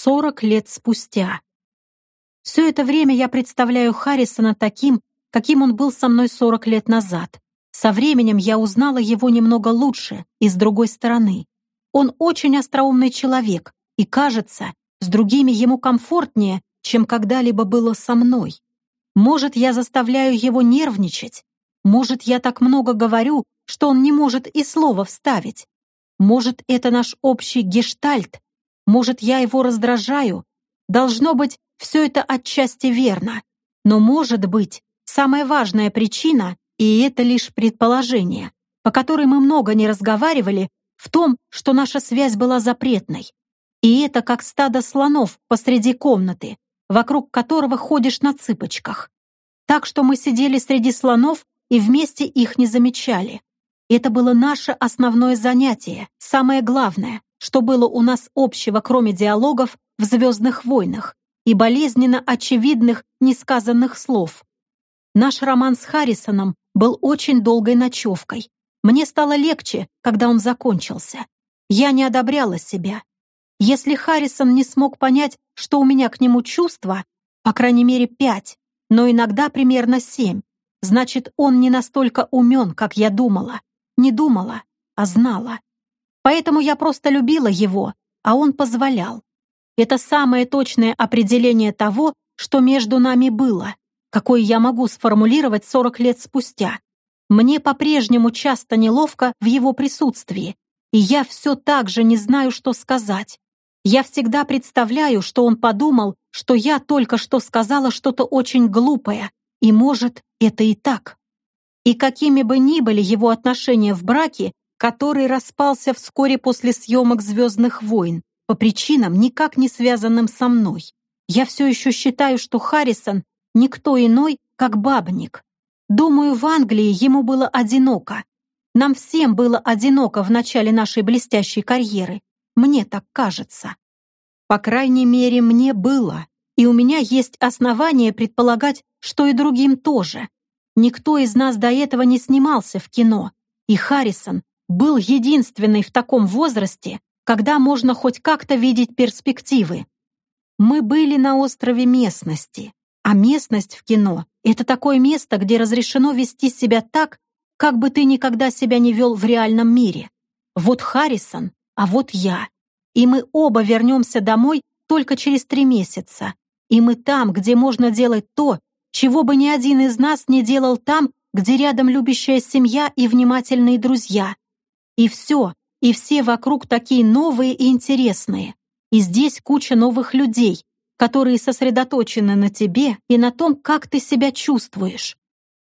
Сорок лет спустя. Все это время я представляю Харрисона таким, каким он был со мной сорок лет назад. Со временем я узнала его немного лучше и с другой стороны. Он очень остроумный человек, и, кажется, с другими ему комфортнее, чем когда-либо было со мной. Может, я заставляю его нервничать? Может, я так много говорю, что он не может и слова вставить? Может, это наш общий гештальт? Может, я его раздражаю? Должно быть, все это отчасти верно. Но, может быть, самая важная причина, и это лишь предположение, по которой мы много не разговаривали, в том, что наша связь была запретной. И это как стадо слонов посреди комнаты, вокруг которого ходишь на цыпочках. Так что мы сидели среди слонов и вместе их не замечали. Это было наше основное занятие, самое главное, что было у нас общего, кроме диалогов в «Звездных войнах» и болезненно очевидных несказанных слов. Наш роман с Харрисоном был очень долгой ночевкой. Мне стало легче, когда он закончился. Я не одобряла себя. Если Харрисон не смог понять, что у меня к нему чувства, по крайней мере пять, но иногда примерно семь, значит, он не настолько умен, как я думала. Не думала, а знала. Поэтому я просто любила его, а он позволял. Это самое точное определение того, что между нами было, какое я могу сформулировать 40 лет спустя. Мне по-прежнему часто неловко в его присутствии, и я все так же не знаю, что сказать. Я всегда представляю, что он подумал, что я только что сказала что-то очень глупое, и, может, это и так. И какими бы ни были его отношения в браке, который распался вскоре после съемок «Звездных войн», по причинам, никак не связанным со мной, я все еще считаю, что Харрисон никто иной, как бабник. Думаю, в Англии ему было одиноко. Нам всем было одиноко в начале нашей блестящей карьеры. Мне так кажется. По крайней мере, мне было. И у меня есть основания предполагать, что и другим тоже. Никто из нас до этого не снимался в кино. И Харрисон был единственный в таком возрасте, когда можно хоть как-то видеть перспективы. Мы были на острове местности, а местность в кино — это такое место, где разрешено вести себя так, как бы ты никогда себя не вел в реальном мире. Вот Харрисон, а вот я и мы оба вернемся домой только через три месяца. И мы там, где можно делать то, чего бы ни один из нас не делал там, где рядом любящая семья и внимательные друзья. И все, и все вокруг такие новые и интересные. И здесь куча новых людей, которые сосредоточены на тебе и на том, как ты себя чувствуешь.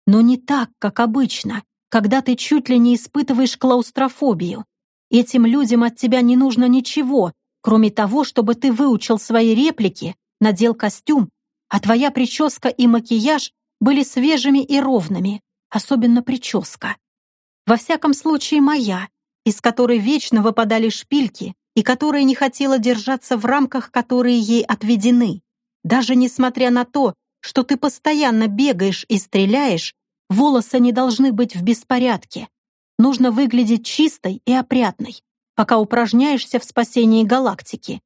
Но не так, как обычно, когда ты чуть ли не испытываешь клаустрофобию. Этим людям от тебя не нужно ничего, кроме того, чтобы ты выучил свои реплики, надел костюм, а твоя прическа и макияж были свежими и ровными, особенно прическа. Во всяком случае, моя, из которой вечно выпадали шпильки и которая не хотела держаться в рамках, которые ей отведены. Даже несмотря на то, что ты постоянно бегаешь и стреляешь, волосы не должны быть в беспорядке, Нужно выглядеть чистой и опрятной, пока упражняешься в спасении галактики.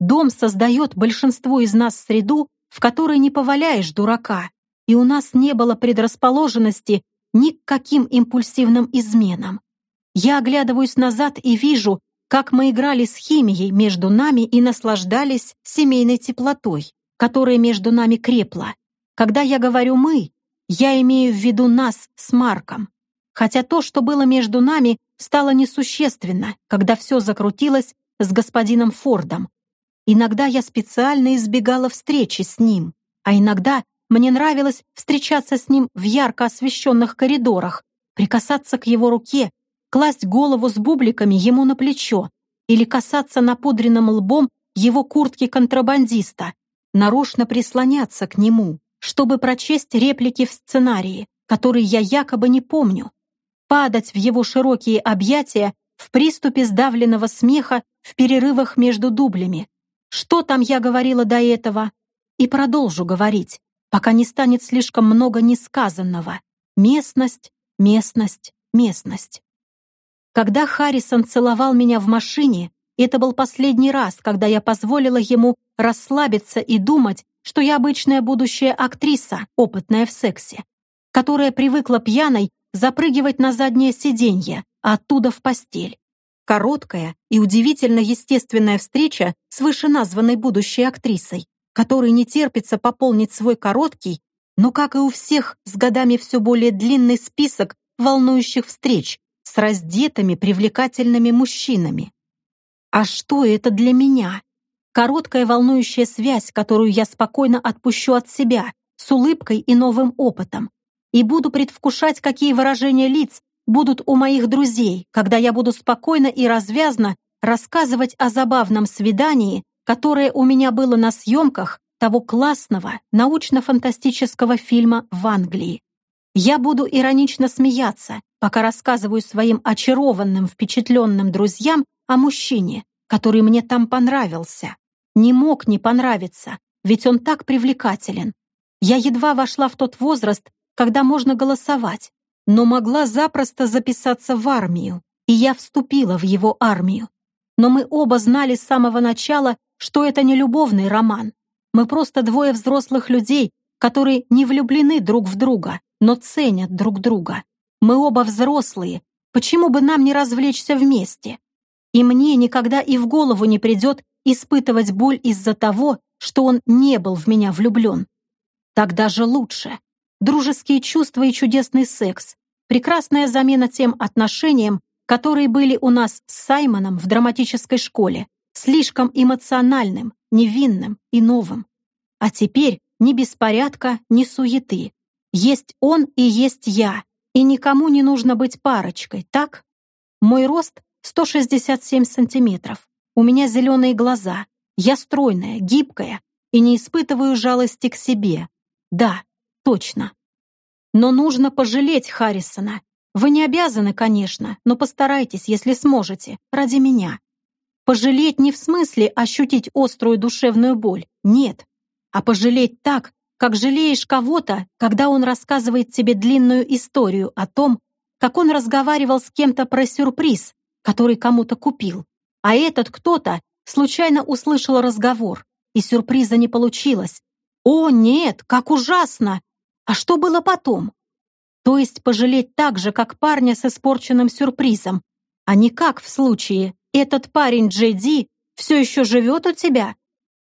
Дом создает большинству из нас среду, в которой не поваляешь дурака, и у нас не было предрасположенности ни к каким импульсивным изменам. Я оглядываюсь назад и вижу, как мы играли с химией между нами и наслаждались семейной теплотой, которая между нами крепла. Когда я говорю «мы», я имею в виду нас с Марком хотя то, что было между нами, стало несущественно, когда все закрутилось с господином Фордом. Иногда я специально избегала встречи с ним, а иногда мне нравилось встречаться с ним в ярко освещенных коридорах, прикасаться к его руке, класть голову с бубликами ему на плечо или касаться напудренным лбом его куртки контрабандиста, нарочно прислоняться к нему, чтобы прочесть реплики в сценарии, которые я якобы не помню, падать в его широкие объятия в приступе сдавленного смеха в перерывах между дублями. Что там я говорила до этого? И продолжу говорить, пока не станет слишком много несказанного. Местность, местность, местность. Когда Харрисон целовал меня в машине, это был последний раз, когда я позволила ему расслабиться и думать, что я обычная будущая актриса, опытная в сексе, которая привыкла пьяной запрыгивать на заднее сиденье, а оттуда в постель. Короткая и удивительно естественная встреча с вышеназванной будущей актрисой, которой не терпится пополнить свой короткий, но, как и у всех, с годами все более длинный список волнующих встреч с раздетыми привлекательными мужчинами. А что это для меня? Короткая волнующая связь, которую я спокойно отпущу от себя, с улыбкой и новым опытом. И буду предвкушать, какие выражения лиц будут у моих друзей, когда я буду спокойно и развязно рассказывать о забавном свидании, которое у меня было на съемках того классного научно-фантастического фильма в Англии. Я буду иронично смеяться, пока рассказываю своим очарованным, впечатленным друзьям о мужчине, который мне там понравился. Не мог не понравиться, ведь он так привлекателен. Я едва вошла в тот возраст, когда можно голосовать, но могла запросто записаться в армию, и я вступила в его армию. Но мы оба знали с самого начала, что это не любовный роман. Мы просто двое взрослых людей, которые не влюблены друг в друга, но ценят друг друга. Мы оба взрослые, почему бы нам не развлечься вместе? И мне никогда и в голову не придет испытывать боль из-за того, что он не был в меня влюблен. Так даже лучше. Дружеские чувства и чудесный секс. Прекрасная замена тем отношениям, которые были у нас с Саймоном в драматической школе. Слишком эмоциональным, невинным и новым. А теперь ни беспорядка, ни суеты. Есть он и есть я. И никому не нужно быть парочкой, так? Мой рост 167 сантиметров. У меня зеленые глаза. Я стройная, гибкая и не испытываю жалости к себе. Да, точно. Но нужно пожалеть Харрисона. Вы не обязаны, конечно, но постарайтесь, если сможете, ради меня. Пожалеть не в смысле ощутить острую душевную боль, нет, а пожалеть так, как жалеешь кого-то, когда он рассказывает тебе длинную историю о том, как он разговаривал с кем-то про сюрприз, который кому-то купил. А этот кто-то случайно услышал разговор, и сюрприза не получилось. О, нет, как ужасно! А что было потом? То есть пожалеть так же, как парня с испорченным сюрпризом, а не как в случае «этот парень Джей все еще живет у тебя?»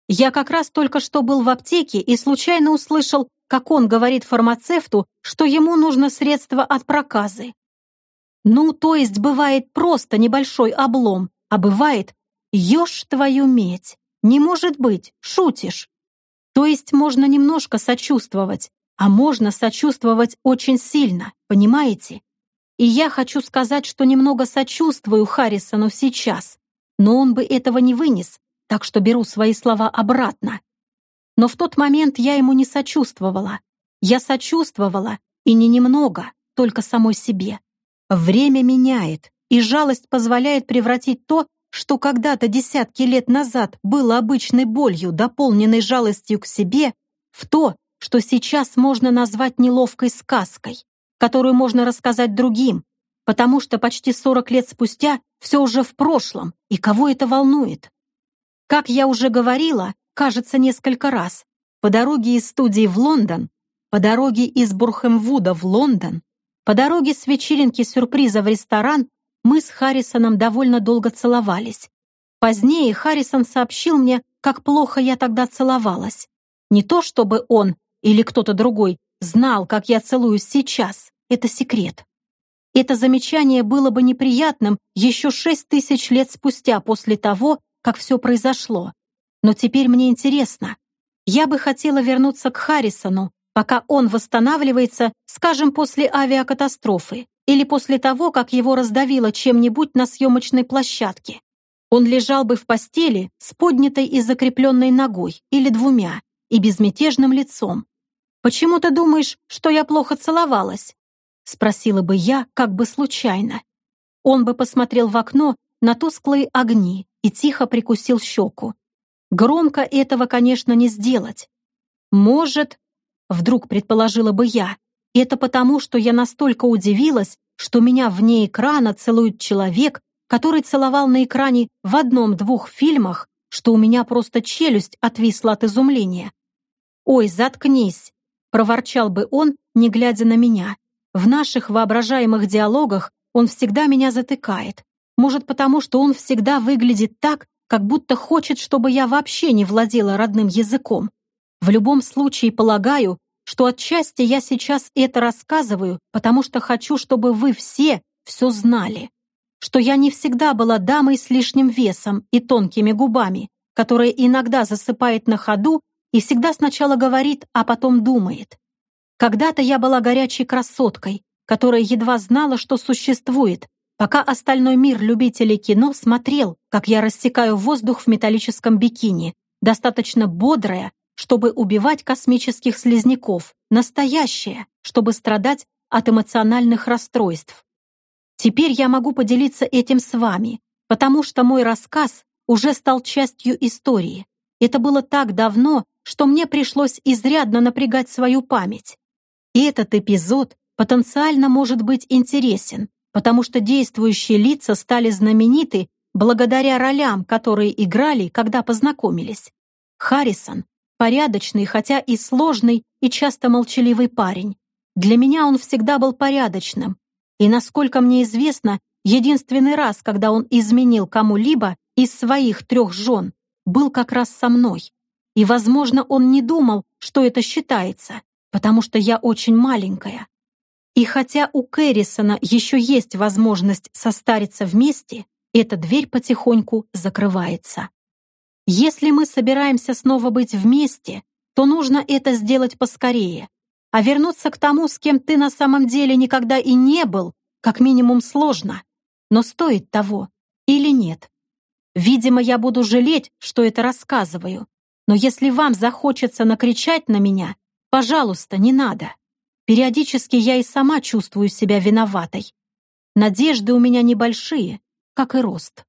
Я как раз только что был в аптеке и случайно услышал, как он говорит фармацевту, что ему нужно средство от проказы. Ну, то есть бывает просто небольшой облом, а бывает «Ешь твою медь! Не может быть! Шутишь!» То есть можно немножко сочувствовать, а можно сочувствовать очень сильно, понимаете? И я хочу сказать, что немного сочувствую Харрисону сейчас, но он бы этого не вынес, так что беру свои слова обратно. Но в тот момент я ему не сочувствовала. Я сочувствовала, и не немного, только самой себе. Время меняет, и жалость позволяет превратить то, что когда-то десятки лет назад было обычной болью, дополненной жалостью к себе, в то, что сейчас можно назвать неловкой сказкой, которую можно рассказать другим, потому что почти 40 лет спустя все уже в прошлом, и кого это волнует? Как я уже говорила, кажется, несколько раз, по дороге из студии в Лондон, по дороге из Бурхемвуда в Лондон, по дороге с вечеринки сюрприза в ресторан мы с Харрисоном довольно долго целовались. Позднее Харрисон сообщил мне, как плохо я тогда целовалась. Не то чтобы он или кто-то другой знал, как я целуюсь сейчас. Это секрет. Это замечание было бы неприятным еще шесть тысяч лет спустя после того, как все произошло. Но теперь мне интересно. Я бы хотела вернуться к Харрисону пока он восстанавливается, скажем, после авиакатастрофы или после того, как его раздавило чем-нибудь на съемочной площадке. Он лежал бы в постели с поднятой и закрепленной ногой или двумя и безмятежным лицом. «Почему ты думаешь, что я плохо целовалась?» Спросила бы я, как бы случайно. Он бы посмотрел в окно на тусклые огни и тихо прикусил щеку. Громко этого, конечно, не сделать. Может, Вдруг предположила бы я. Это потому, что я настолько удивилась, что меня вне экрана целует человек, который целовал на экране в одном-двух фильмах, что у меня просто челюсть отвисла от изумления. «Ой, заткнись!» — проворчал бы он, не глядя на меня. В наших воображаемых диалогах он всегда меня затыкает. Может, потому что он всегда выглядит так, как будто хочет, чтобы я вообще не владела родным языком. В любом случае, полагаю, что отчасти я сейчас это рассказываю, потому что хочу, чтобы вы все все знали. Что я не всегда была дамой с лишним весом и тонкими губами, которая иногда засыпает на ходу и всегда сначала говорит, а потом думает. Когда-то я была горячей красоткой, которая едва знала, что существует, пока остальной мир любителей кино смотрел, как я рассекаю воздух в металлическом бикини, достаточно бодрая, чтобы убивать космических слизняков, настоящая, чтобы страдать от эмоциональных расстройств. Теперь я могу поделиться этим с вами, потому что мой рассказ уже стал частью истории. Это было так давно, что мне пришлось изрядно напрягать свою память. И этот эпизод потенциально может быть интересен, потому что действующие лица стали знамениты благодаря ролям, которые играли, когда познакомились. Харрисон — порядочный, хотя и сложный, и часто молчаливый парень. Для меня он всегда был порядочным. И, насколько мне известно, единственный раз, когда он изменил кому-либо из своих трех жен, был как раз со мной. И, возможно, он не думал, что это считается, потому что я очень маленькая. И хотя у Кэррисона еще есть возможность состариться вместе, эта дверь потихоньку закрывается. Если мы собираемся снова быть вместе, то нужно это сделать поскорее. А вернуться к тому, с кем ты на самом деле никогда и не был, как минимум сложно. Но стоит того или нет? Видимо, я буду жалеть, что это рассказываю. Но если вам захочется накричать на меня, пожалуйста, не надо. Периодически я и сама чувствую себя виноватой. Надежды у меня небольшие, как и рост.